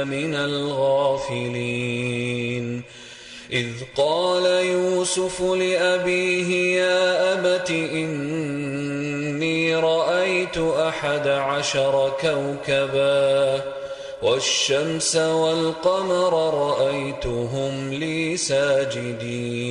لمن الغافلين. إذ قال يوسف لأبيه يا أبت إني رأيت أحد عشر كوكبا والشمس والقمر رأيتهم لي ساجدين.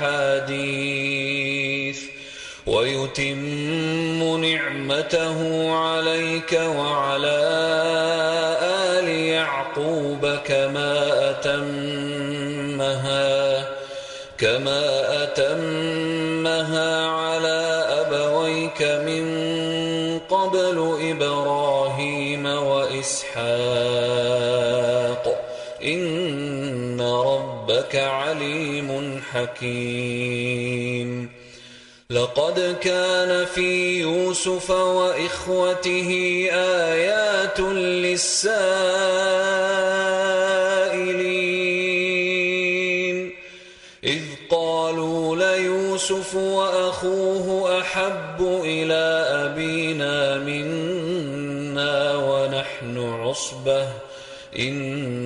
الأحاديث. ويتم نعمته عليك وعلى آل يعقوب كما أتمها كما أتمها على أبويك من قبل إبراهيم وإسحاق. إن ربك عليم حكيم. لقد كان في يوسف وإخوته آيات للسائلين. إذ قالوا ليوسف وأخوه أحب إلى أبينا منا ونحن عصبة. إن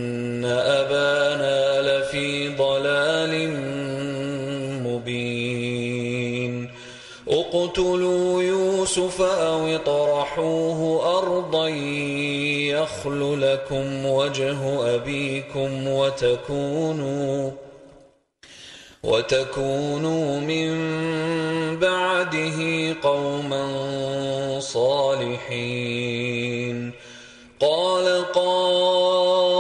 اقتلوا يوسف أو اطرحوه أرضا يخل لكم وجه أبيكم وتكونوا وتكونوا من بعده قوما صالحين قال قائل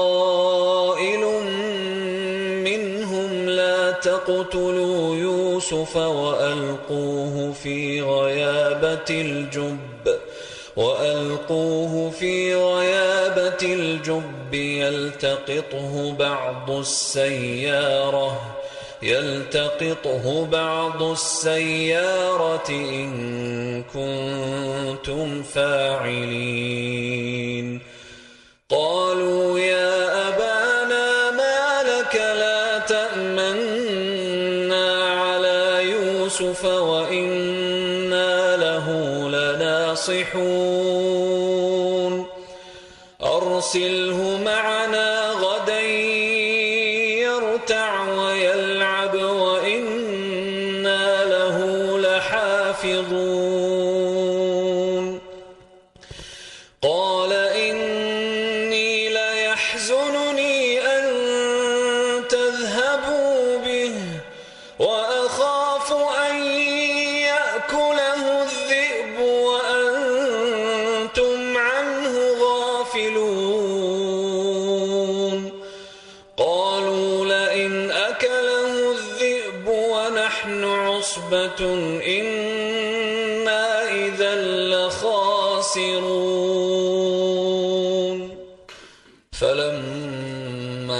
منهم لا تقتلوا يوسف وألقوه في غيابة الجب وألقوه في غيابة الجب يلتقطه بعض السيارة يلتقطه بعض السيارة إن كنتم فاعلين. لناصحون أرسله معنا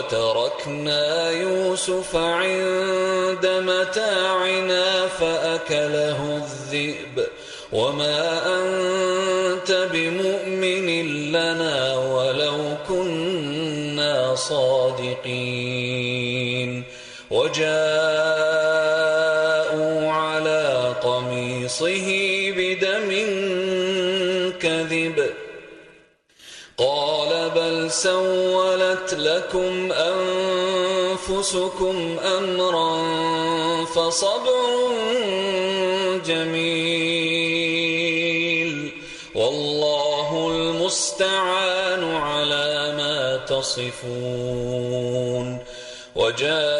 وتركنا يوسف عند متاعنا فأكله الذئب. وما أنت بمؤمن لنا ولو كنا صادقين. وجاءوا لكم أنفسكم أمرا فصبر جميل والله المستعان على ما تصفون وجاءت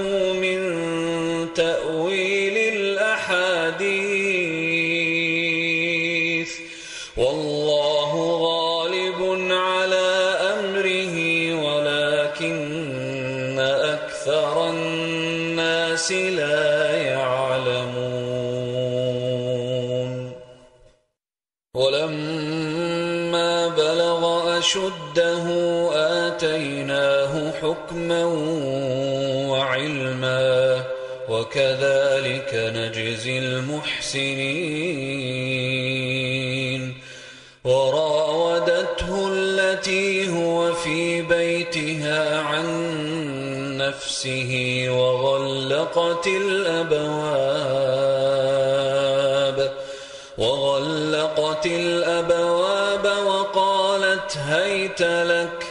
نجزي المحسنين. وراودته التي هو في بيتها عن نفسه وغلقت الأبواب وغلقت الأبواب وقالت هيت لك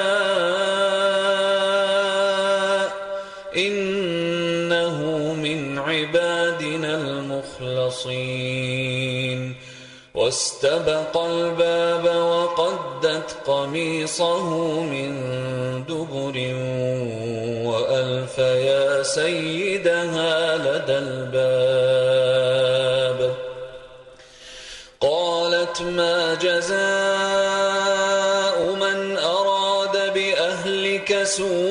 المخلصين. واستبق الباب وقدت قميصه من دبر وألف يا سيدها لدى الباب. قالت ما جزاء من أراد بأهلك سوءا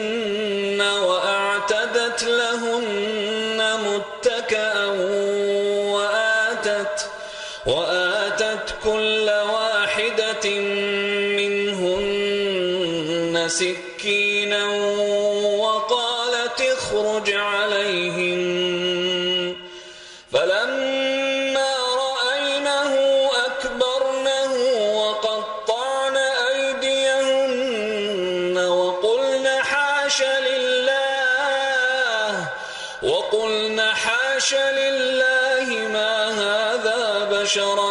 سكينا وقالت اخرج عليهن فلما رأينه أكبرنه وقطعن أيديهن وقلن حاش لله وقلن حاش لله ما هذا بشرا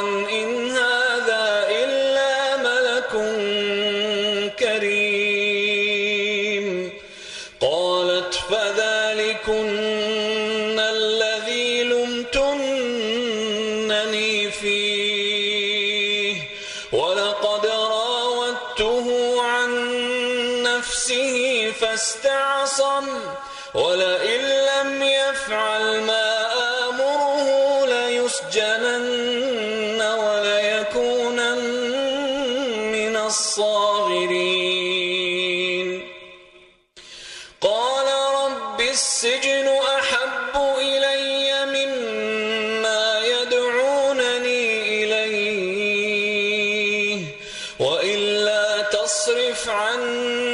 تصرف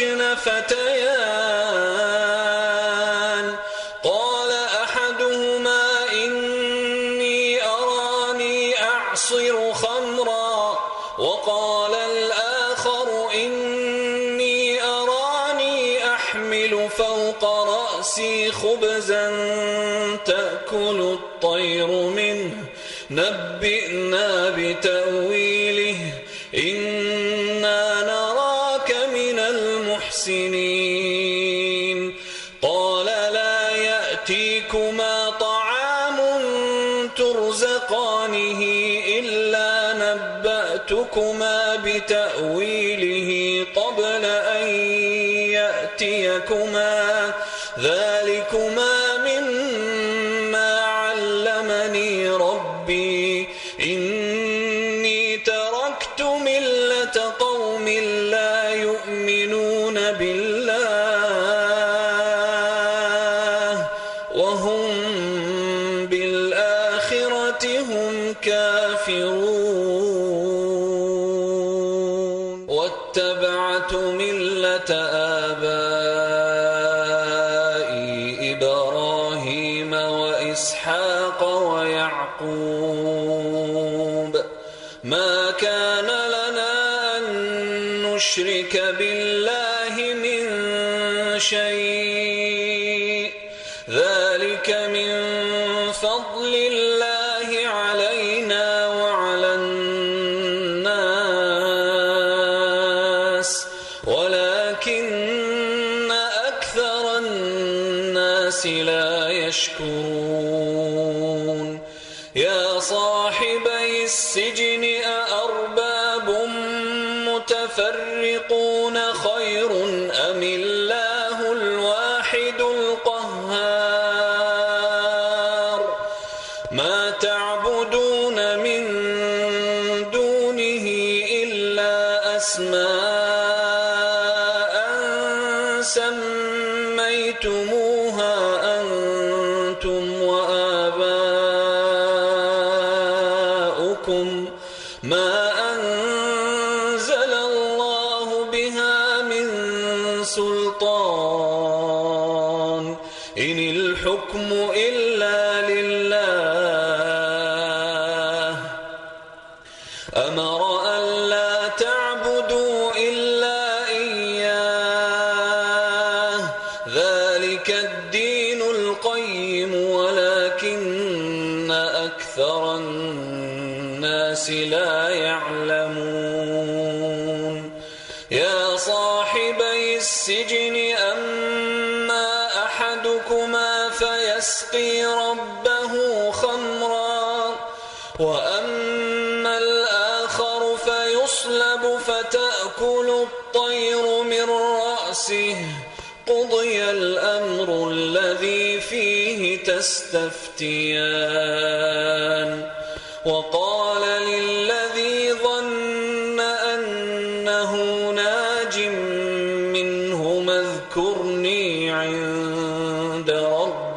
معه السجن ربي الناس لا يشكرون. يا صاحبي السجن أمر أن لا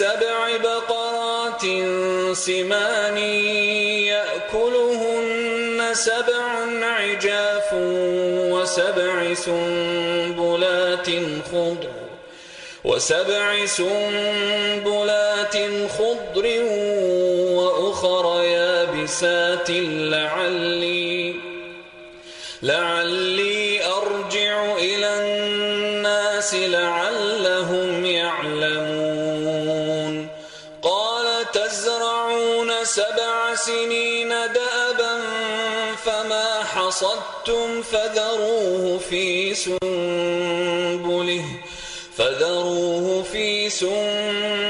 سبع بقرات سمان يأكلهن سبع عجاف وسبع سنبلات خضر وسبع سنبلات خضر وأخر يابسات لعلي لعلي حصدتم فذروه في سنبله فذروه في سنبله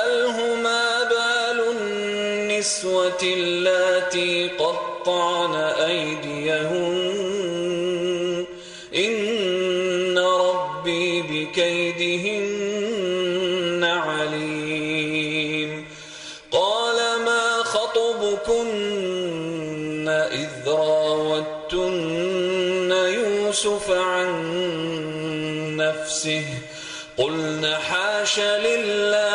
اللاتي قطعن أيديهن. إن ربي بكيدهن عليم. قال ما خطبكن إذ راوتن يوسف عن نفسه؟ قلن حاش لله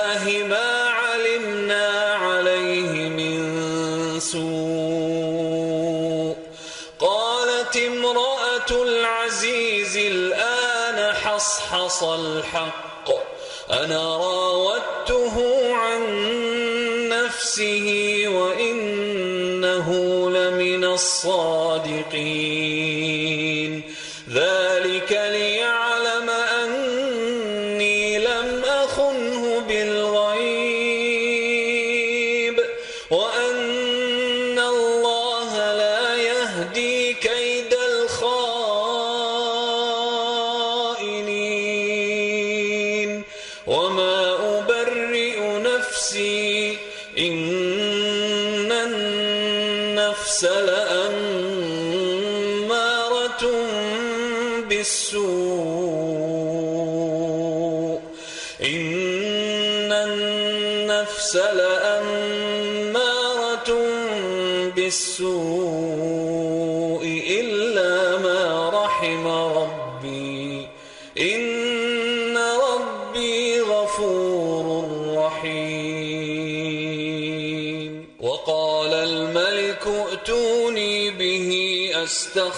النفس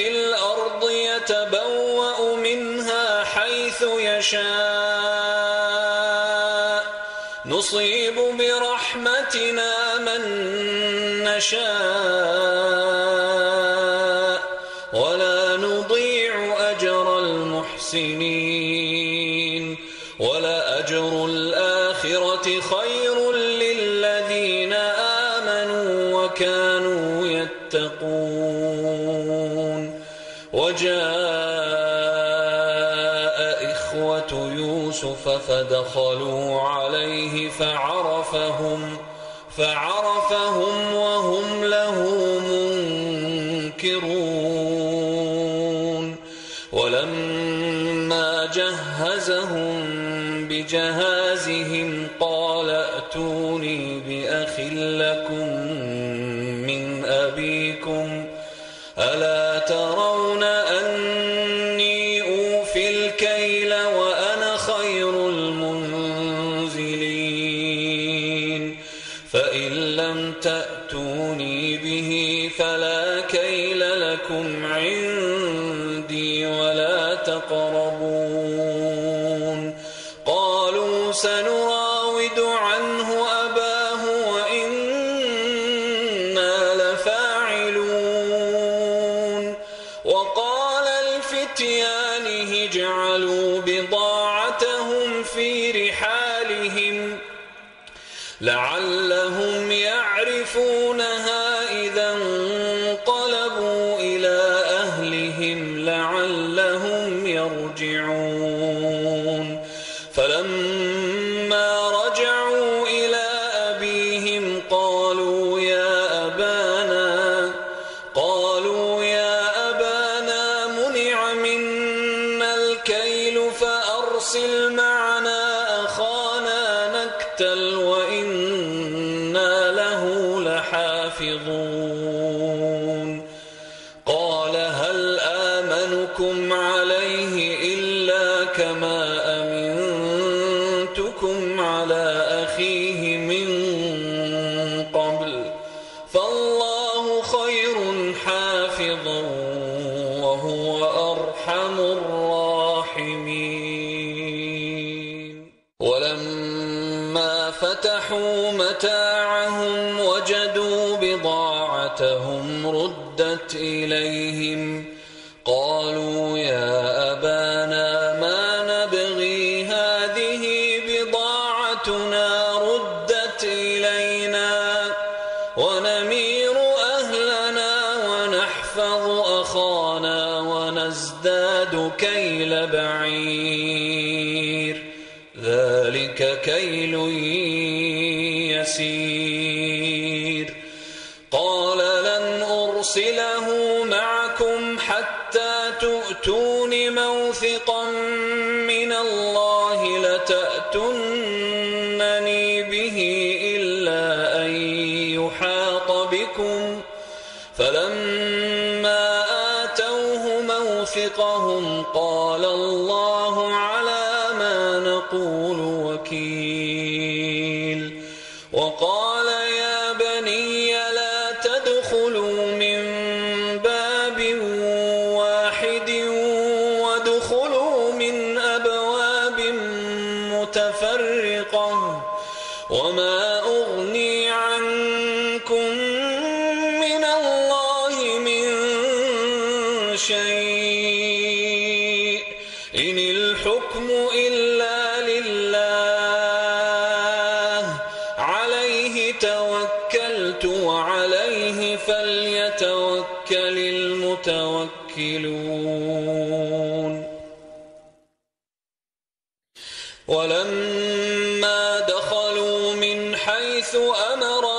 في الأرض يتبوأ منها حيث يشاء. نصيب برحمتنا من نشاء. فدخلوا عليه فعرفهم فعرفهم بضاعتهم في رحالهم لعلهم يعرفونها خير حافظا تأتن ويتوكل المتوكلون ولما دخلوا من حيث أمر